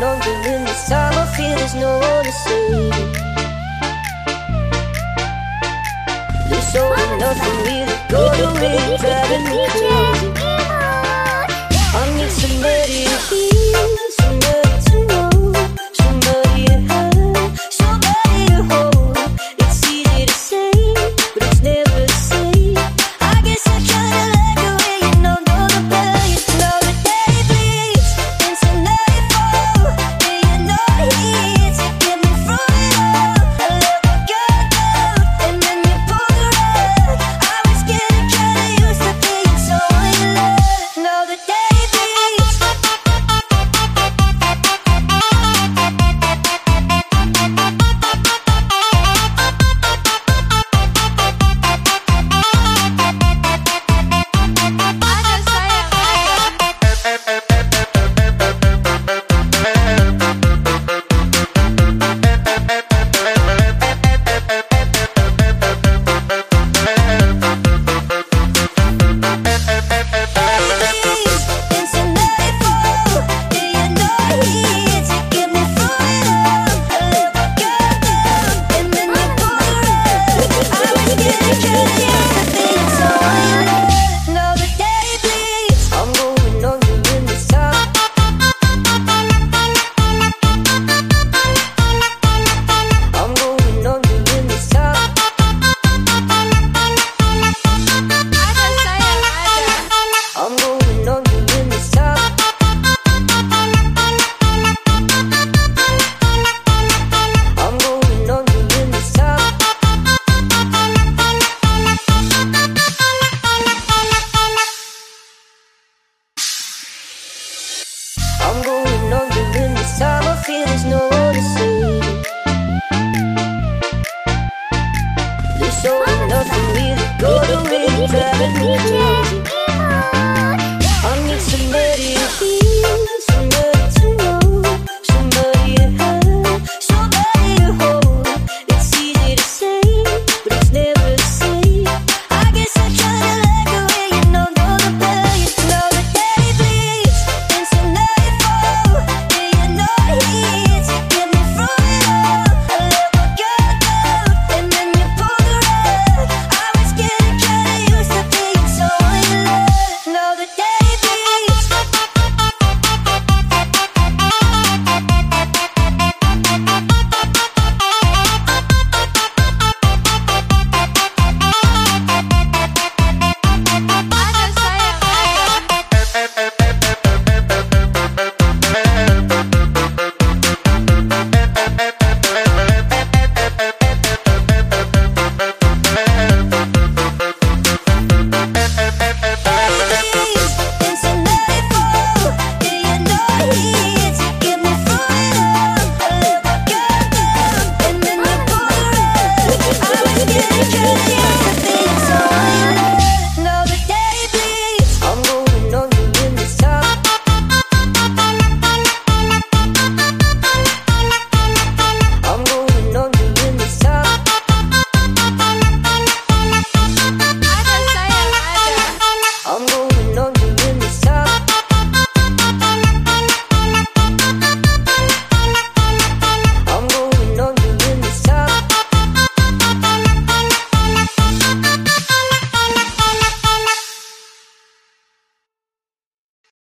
longer in this time I feel there's no one to save You're so enough for me to go driving me crazy solo subir todo el